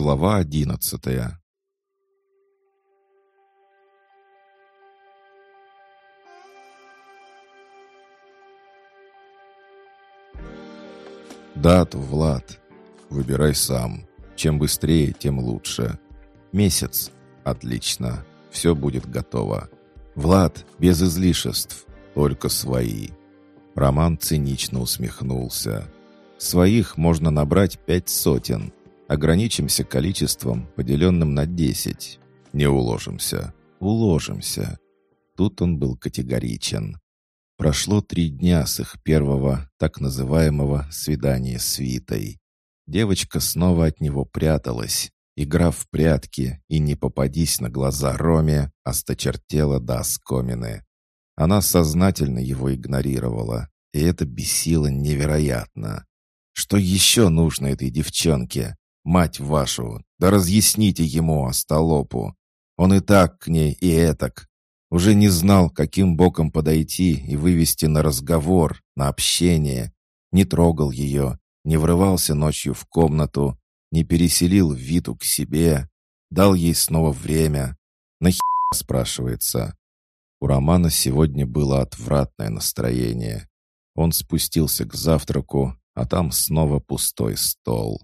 Глава одиннадцатая Дату, Влад. Выбирай сам. Чем быстрее, тем лучше. Месяц. Отлично. Все будет готово. Влад, без излишеств. Только свои. Роман цинично усмехнулся. Своих можно набрать пять сотен. Ограничимся количеством, поделенным на десять. Не уложимся. Уложимся. Тут он был категоричен. Прошло три дня с их первого, так называемого, свидания с Витой. Девочка снова от него пряталась. Игра в прятки и не попадись на глаза Роме, осточертела до оскомины. Она сознательно его игнорировала, и это бесило невероятно. Что еще нужно этой девчонке? Мать вашу, да разъясните ему, остолопу. Он и так к ней, и этак. Уже не знал, каким боком подойти и вывести на разговор, на общение. Не трогал ее, не врывался ночью в комнату, не переселил Виту к себе, дал ей снова время. Нахер, спрашивается. У Романа сегодня было отвратное настроение. Он спустился к завтраку, а там снова пустой стол.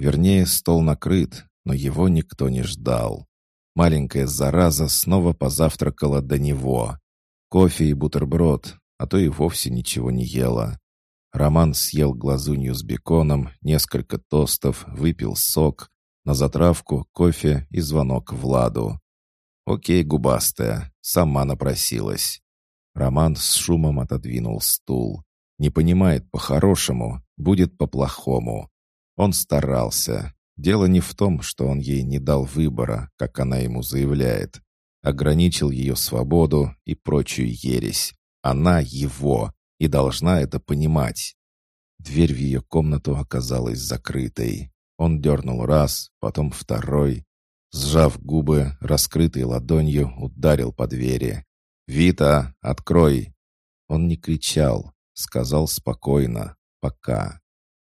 Вернее, стол накрыт, но его никто не ждал. Маленькая зараза снова позавтракала до него. Кофе и бутерброд, а то и вовсе ничего не ела. Роман съел глазунью с беконом, несколько тостов, выпил сок, на затравку кофе и звонок Владу. «Окей, губастая, сама напросилась». Роман с шумом отодвинул стул. Не понимает по-хорошему, будет по-плохому. Он старался, Дело не в том, что он ей не дал выбора, как она ему заявляет. Ограничил ее свободу и прочую ересь. Она его и должна это понимать. Дверь в ее комнату оказалась закрытой. Он дернул раз, потом второй. Сжав губы, раскрытой ладонью, ударил по двери. «Вита, открой!» Он не кричал, сказал спокойно «пока».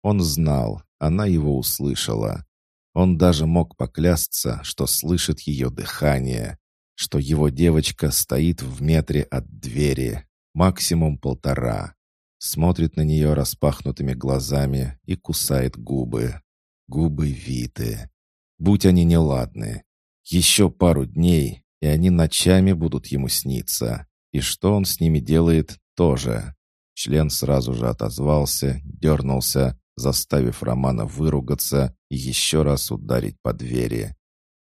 Он знал, она его услышала. Он даже мог поклясться, что слышит ее дыхание, что его девочка стоит в метре от двери, максимум полтора, смотрит на нее распахнутыми глазами и кусает губы. Губы Виты. Будь они неладны. Еще пару дней, и они ночами будут ему сниться. И что он с ними делает, тоже. Член сразу же отозвался, дернулся, заставив Романа выругаться и еще раз ударить по двери.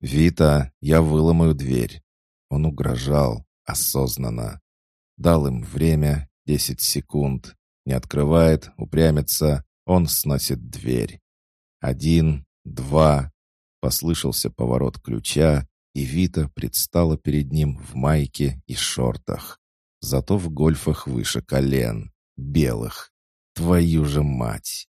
«Вита, я выломаю дверь». Он угрожал, осознанно. Дал им время, десять секунд. Не открывает, упрямится, он сносит дверь. Один, два. Послышался поворот ключа, и Вита предстала перед ним в майке и шортах. Зато в гольфах выше колен, белых. Твою же мать!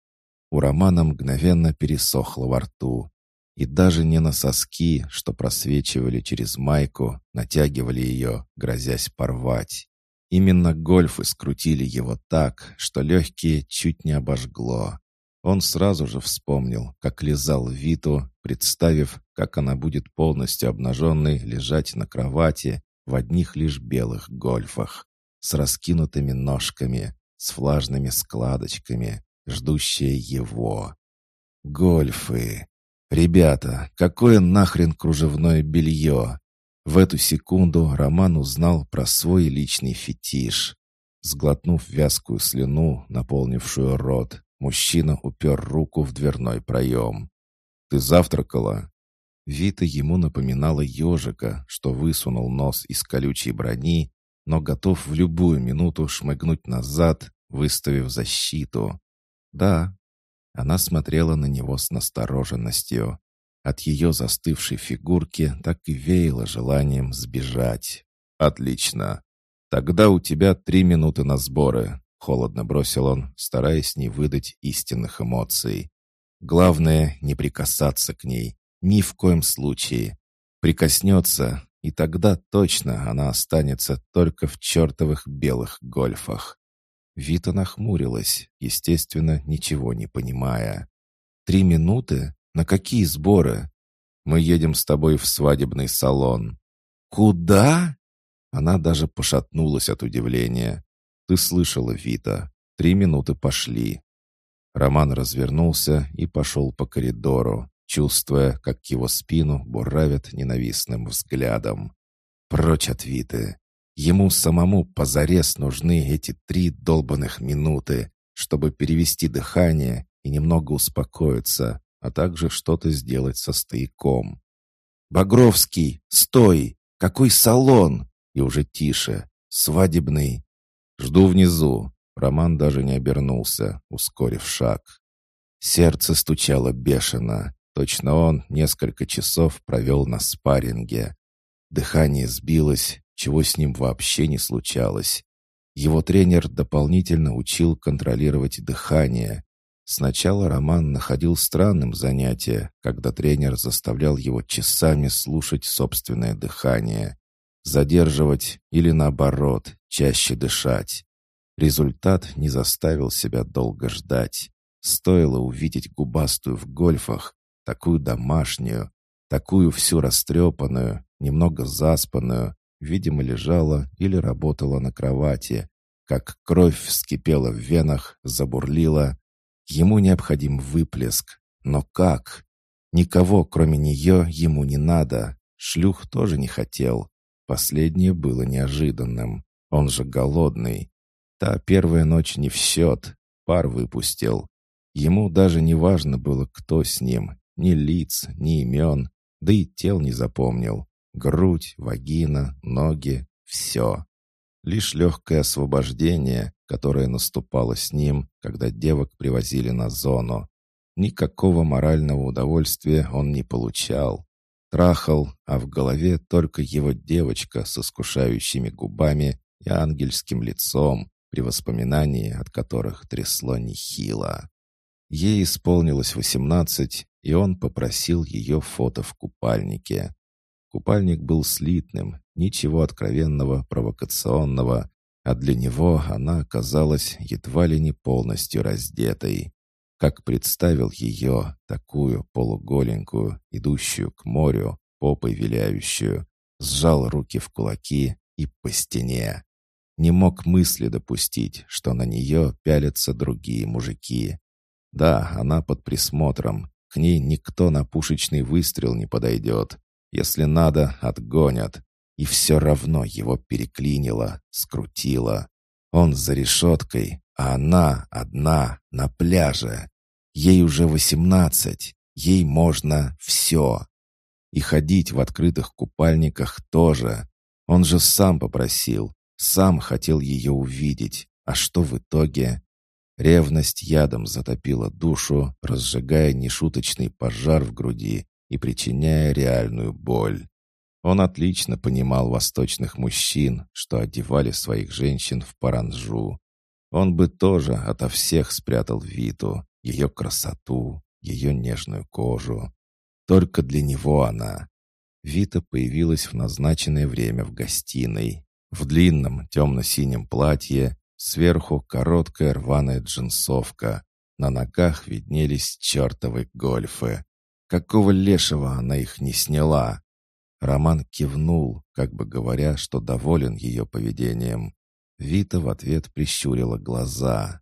У Романа мгновенно пересохло во рту. И даже не на соски, что просвечивали через майку, натягивали ее, грозясь порвать. Именно гольфы скрутили его так, что легкие чуть не обожгло. Он сразу же вспомнил, как лизал Виту, представив, как она будет полностью обнаженной лежать на кровати в одних лишь белых гольфах, с раскинутыми ножками, с влажными складочками, ждущая его. Гольфы. Ребята, какое нахрен кружевное белье? В эту секунду Роман узнал про свой личный фетиш. Сглотнув вязкую слюну, наполнившую рот, мужчина упер руку в дверной проем. «Ты завтракала?» Вита ему напоминала ежика, что высунул нос из колючей брони, но готов в любую минуту шмыгнуть назад, выставив защиту. «Да». Она смотрела на него с настороженностью. От ее застывшей фигурки так и веяло желанием сбежать. «Отлично. Тогда у тебя три минуты на сборы», — холодно бросил он, стараясь не выдать истинных эмоций. «Главное — не прикасаться к ней. Ни в коем случае. Прикоснется, и тогда точно она останется только в чертовых белых гольфах. Вита нахмурилась, естественно, ничего не понимая. «Три минуты? На какие сборы?» «Мы едем с тобой в свадебный салон». «Куда?» Она даже пошатнулась от удивления. «Ты слышала, Вита. Три минуты пошли». Роман развернулся и пошел по коридору, чувствуя, как его спину буравят ненавистным взглядом. Прочь от Виты. Ему самому позарез нужны эти три долбанных минуты, чтобы перевести дыхание и немного успокоиться, а также что-то сделать со стояком. «Багровский, стой! Какой салон!» И уже тише. «Свадебный!» «Жду внизу!» Роман даже не обернулся, ускорив шаг. Сердце стучало бешено. Точно он несколько часов провел на спарринге. Дыхание сбилось, чего с ним вообще не случалось. Его тренер дополнительно учил контролировать дыхание. Сначала Роман находил странным занятие, когда тренер заставлял его часами слушать собственное дыхание, задерживать или наоборот, чаще дышать. Результат не заставил себя долго ждать. Стоило увидеть губастую в гольфах, такую домашнюю, такую всю растрепанную, немного заспанную, видимо, лежала или работала на кровати, как кровь вскипела в венах, забурлила. Ему необходим выплеск. Но как? Никого, кроме нее, ему не надо. Шлюх тоже не хотел. Последнее было неожиданным. Он же голодный. Та первая ночь не в счет. Пар выпустил. Ему даже не важно было, кто с ним. Ни лиц, ни имен. Да и тел не запомнил. Грудь, вагина, ноги — все. Лишь легкое освобождение, которое наступало с ним, когда девок привозили на зону. Никакого морального удовольствия он не получал. Трахал, а в голове только его девочка с искушающими губами и ангельским лицом, при воспоминании от которых трясло нехило. Ей исполнилось восемнадцать, и он попросил ее фото в купальнике. Купальник был слитным, ничего откровенного, провокационного, а для него она оказалась едва ли не полностью раздетой. Как представил ее, такую полуголенькую, идущую к морю, попой виляющую, сжал руки в кулаки и по стене. Не мог мысли допустить, что на нее пялятся другие мужики. Да, она под присмотром, к ней никто на пушечный выстрел не подойдет, если надо, отгонят. И все равно его переклинило, скрутило. Он за решеткой, а она одна на пляже. Ей уже восемнадцать, ей можно все. И ходить в открытых купальниках тоже. Он же сам попросил, сам хотел ее увидеть. А что в итоге? Ревность ядом затопила душу, разжигая нешуточный пожар в груди и причиняя реальную боль. Он отлично понимал восточных мужчин, что одевали своих женщин в паранжу. Он бы тоже ото всех спрятал Виту, ее красоту, ее нежную кожу. Только для него она. Вита появилась в назначенное время в гостиной. В длинном темно-синем платье, сверху короткая рваная джинсовка. На ногах виднелись чертовы гольфы. Какого лешего она их не сняла? Роман кивнул, как бы говоря, что доволен ее поведением. Вита в ответ прищурила глаза.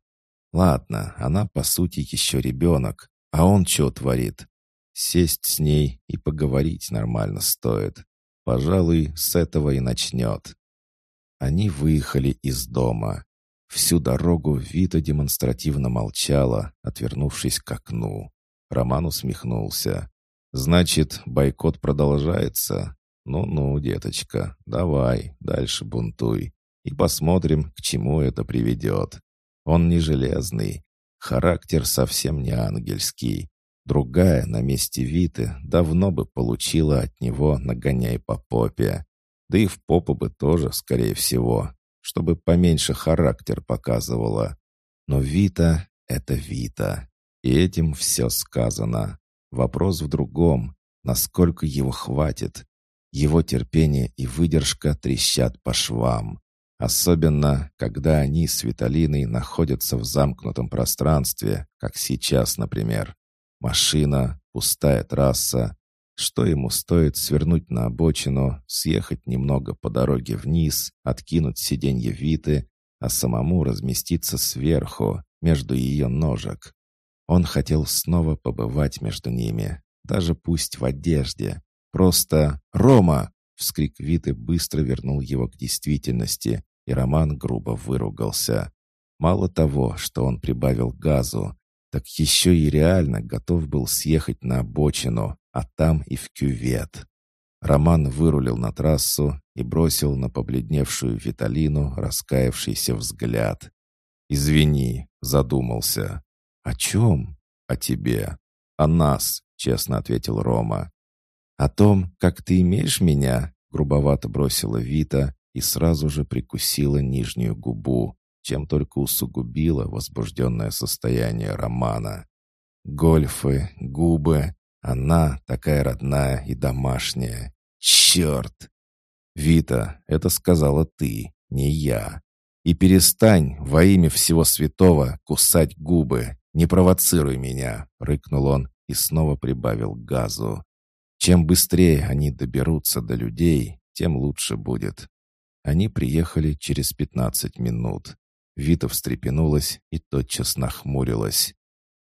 Ладно, она по сути еще ребенок, а он что творит? Сесть с ней и поговорить нормально стоит. Пожалуй, с этого и начнет. Они выехали из дома. Всю дорогу Вита демонстративно молчала, отвернувшись к окну. Роман усмехнулся. «Значит, бойкот продолжается? Ну-ну, деточка, давай, дальше бунтуй. И посмотрим, к чему это приведет. Он не железный. Характер совсем не ангельский. Другая на месте Виты давно бы получила от него нагоняй по попе. Да и в попу бы тоже, скорее всего, чтобы поменьше характер показывала. Но Вита — это Вита. И этим все сказано. Вопрос в другом. Насколько его хватит? Его терпение и выдержка трещат по швам. Особенно, когда они с Виталиной находятся в замкнутом пространстве, как сейчас, например. Машина, пустая трасса. Что ему стоит свернуть на обочину, съехать немного по дороге вниз, откинуть сиденье Виты, а самому разместиться сверху, между ее ножек. Он хотел снова побывать между ними, даже пусть в одежде. Просто «Рома!» — вскрик Виты быстро вернул его к действительности, и Роман грубо выругался. Мало того, что он прибавил газу, так еще и реально готов был съехать на обочину, а там и в кювет. Роман вырулил на трассу и бросил на побледневшую Виталину раскаявшийся взгляд. «Извини», — задумался. «О чем?» «О тебе». «О нас», — честно ответил Рома. «О том, как ты имеешь меня?» — грубовато бросила Вита и сразу же прикусила нижнюю губу, чем только усугубила возбужденное состояние Романа. Гольфы, губы, она такая родная и домашняя. Черт! Вита, это сказала ты, не я. И перестань во имя всего святого кусать губы. Не провоцируй меня, рыкнул он и снова прибавил газу. Чем быстрее они доберутся до людей, тем лучше будет. Они приехали через пятнадцать минут. Вита встрепенулась и тотчас нахмурилась.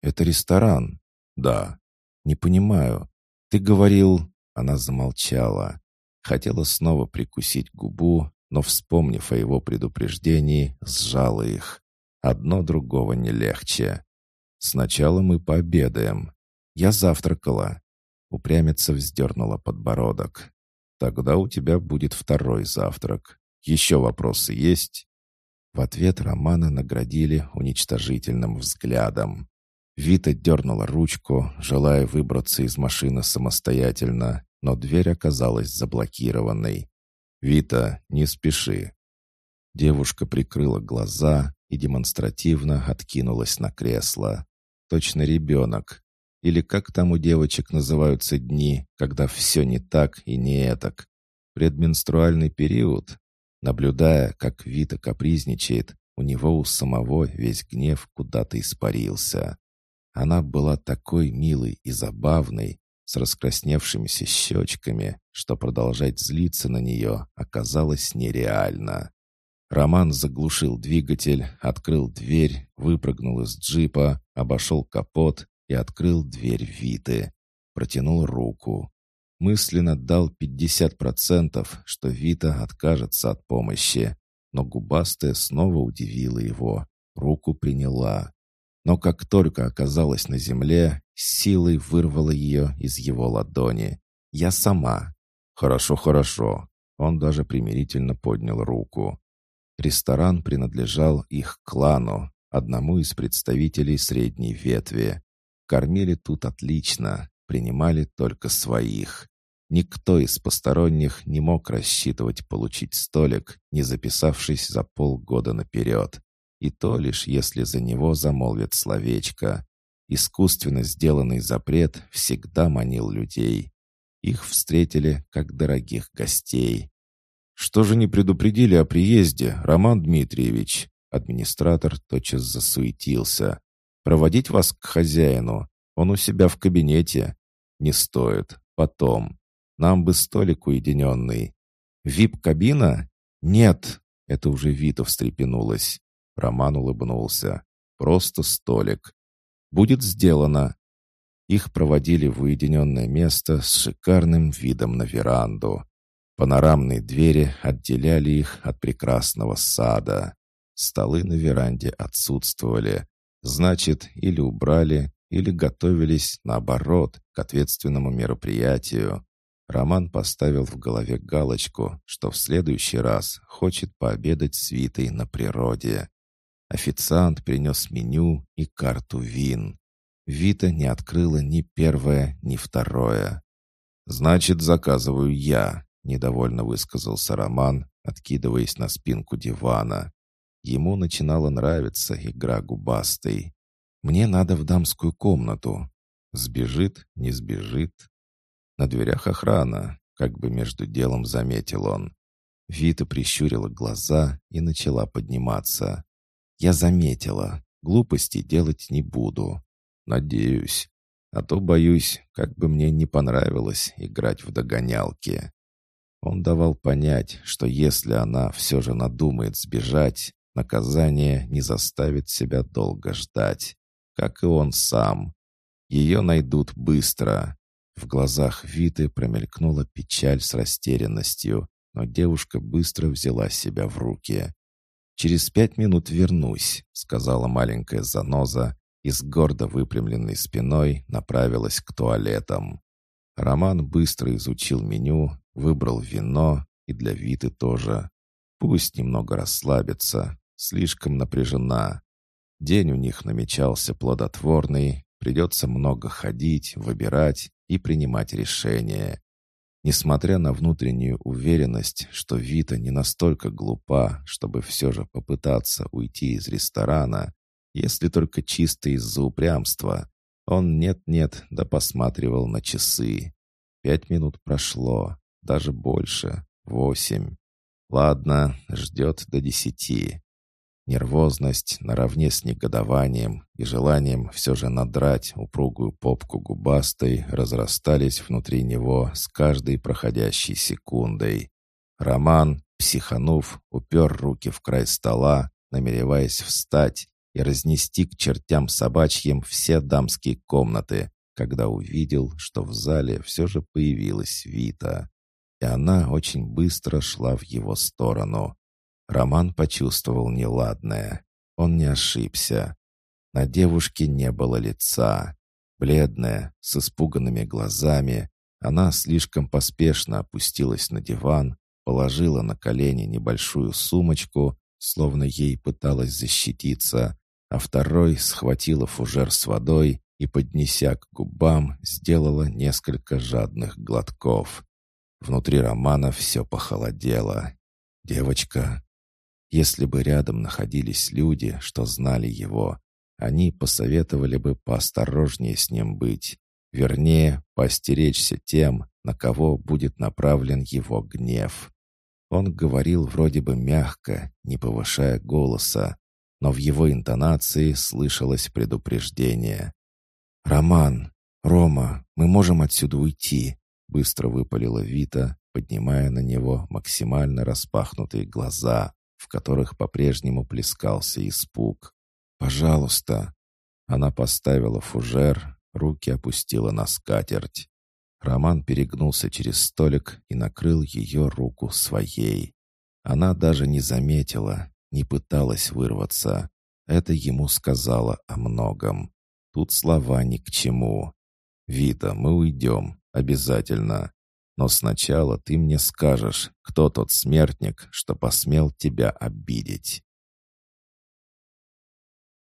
«Это ресторан?» «Да». «Не понимаю. Ты говорил...» Она замолчала. Хотела снова прикусить губу, но, вспомнив о его предупреждении, сжала их. Одно другого не легче. «Сначала мы пообедаем. Я завтракала». Упрямица вздернула подбородок. «Тогда у тебя будет второй завтрак. Еще вопросы есть?» В ответ Романа наградили уничтожительным взглядом. Вита дернула ручку, желая выбраться из машины самостоятельно, но дверь оказалась заблокированной. «Вита, не спеши». Девушка прикрыла глаза и демонстративно откинулась на кресло. Точно ребенок. Или как там у девочек называются дни, когда все не так и не этак. Предменструальный период. Наблюдая, как Вита капризничает, у него у самого весь гнев куда-то испарился. Она была такой милой и забавной, с раскрасневшимися щечками, что продолжать злиться на нее оказалось нереально. Роман заглушил двигатель, открыл дверь, выпрыгнул из джипа, обошел капот и открыл дверь Виты. Протянул руку мысленно дал 50%, что Вита откажется от помощи, но губастая снова удивила его, руку приняла. Но как только оказалась на земле, силой вырвала ее из его ладони. «Я сама». «Хорошо, хорошо». Он даже примирительно поднял руку. Ресторан принадлежал их клану, одному из представителей средней ветви. Кормили тут отлично, принимали только своих. Никто из посторонних не мог рассчитывать получить столик, не записавшись за полгода наперед. И то лишь, если за него замолвят словечко. Искусственно сделанный запрет всегда манил людей. Их встретили как дорогих гостей. «Что же не предупредили о приезде, Роман Дмитриевич?» Администратор тотчас засуетился. «Проводить вас к хозяину? Он у себя в кабинете?» «Не стоит. Потом. Нам бы столик уединенный. Вип-кабина? Нет. Это уже Вита встрепенулась. Роман улыбнулся. Просто столик. Будет сделано. Их проводили в уединенное место с шикарным видом на веранду. Панорамные двери отделяли их от прекрасного сада. Столы на веранде отсутствовали. Значит, или убрали, или готовились, наоборот, к ответственному мероприятию. Роман поставил в голове галочку, что в следующий раз хочет пообедать с Витой на природе. Официант принес меню и карту вин. Вита не открыла ни первое, ни второе. «Значит, заказываю я», — недовольно высказался Роман, откидываясь на спинку дивана. Ему начинала нравиться игра губастой. «Мне надо в дамскую комнату». Сбежит, не сбежит, на дверях охрана, как бы между делом заметил он. Вита прищурила глаза и начала подниматься. «Я заметила. Глупостей делать не буду. Надеюсь. А то, боюсь, как бы мне не понравилось играть в догонялки. Он давал понять, что если она все же надумает сбежать, наказание не заставит себя долго ждать, как и он сам. Ее найдут быстро. В глазах Виты промелькнула печаль с растерянностью, но девушка быстро взяла себя в руки. «Через пять минут вернусь», — сказала маленькая заноза и с гордо выпрямленной спиной направилась к туалетам. Роман быстро изучил меню, выбрал вино и для Виты тоже. Пусть немного расслабится, слишком напряжена. День у них намечался плодотворный, придется много ходить, выбирать и принимать решения. Несмотря на внутреннюю уверенность, что Вита не настолько глупа, чтобы все же попытаться уйти из ресторана, если только чисто из-за упрямства, он нет-нет да посматривал на часы. Пять минут прошло, даже больше, восемь. Ладно, ждет до десяти. Нервозность наравне с негодованием и желанием все же надрать упругую попку губастой разрастались внутри него с каждой проходящей секундой. Роман, психанув, упер руки в край стола, намереваясь встать и разнести к чертям собачьим все дамские комнаты, когда увидел, что в зале все же появилась Вита. И она очень быстро шла в его сторону. Роман почувствовал неладное. Он не ошибся. На девушке не было лица. Бледная, с испуганными глазами, она слишком поспешно опустилась на диван, положила на колени небольшую сумочку, словно ей пыталась защититься, а второй схватила фужер с водой и, поднеся к губам, сделала несколько жадных глотков. Внутри Романа все похолодело. Девочка если бы рядом находились люди, что знали его, они посоветовали бы поосторожнее с ним быть. Вернее, постеречься тем, на кого будет направлен его гнев. Он говорил вроде бы мягко, не повышая голоса, но в его интонации слышалось предупреждение. «Роман! Рома, мы можем отсюда уйти!» Быстро выпалила Вита, поднимая на него максимально распахнутые глаза, в которых по-прежнему плескался испуг. «Пожалуйста!» Она поставила фужер, руки опустила на скатерть. Роман перегнулся через столик и накрыл ее руку своей. Она даже не заметила, не пыталась вырваться. Это ему сказала о многом. Тут слова ни к чему. «Вита, мы уйдем. Обязательно. Но сначала ты мне скажешь, кто тот смертник, что посмел тебя обидеть».